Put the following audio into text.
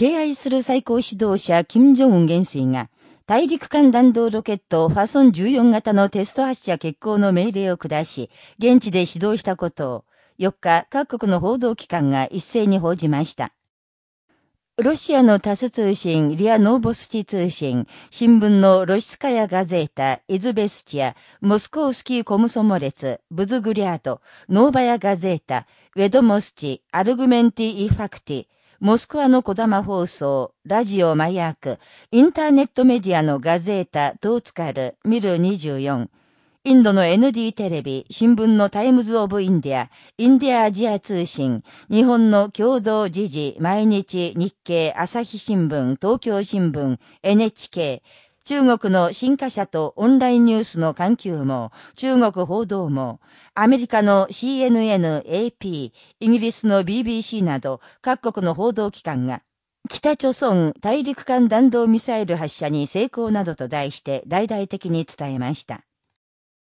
敬愛する最高指導者、金正恩元帥が、大陸間弾道ロケットファソン14型のテスト発射決行の命令を下し、現地で指導したことを、4日、各国の報道機関が一斉に報じました。ロシアのタス通信、リア・ノーボスチ通信、新聞のロシスカヤ・ガゼータ、イズベスチア、モスコースキー・コムソモレツ、ブズグリアート、ノーバヤ・ガゼータ、ウェドモスチ、アルグメンティ・イファクティ、モスクワのこだま放送、ラジオマヤーク、インターネットメディアのガゼータ、トーツカル、ミル24、インドの ND テレビ、新聞のタイムズ・オブ・インディア、インディア・アジア通信、日本の共同時事、毎日、日経、朝日新聞、東京新聞、NHK、中国の新華社とオンラインニュースの環球網、中国報道網、アメリカの CNN、AP、イギリスの BBC など各国の報道機関が、北朝鮮大陸間弾道ミサイル発射に成功などと題して大々的に伝えました。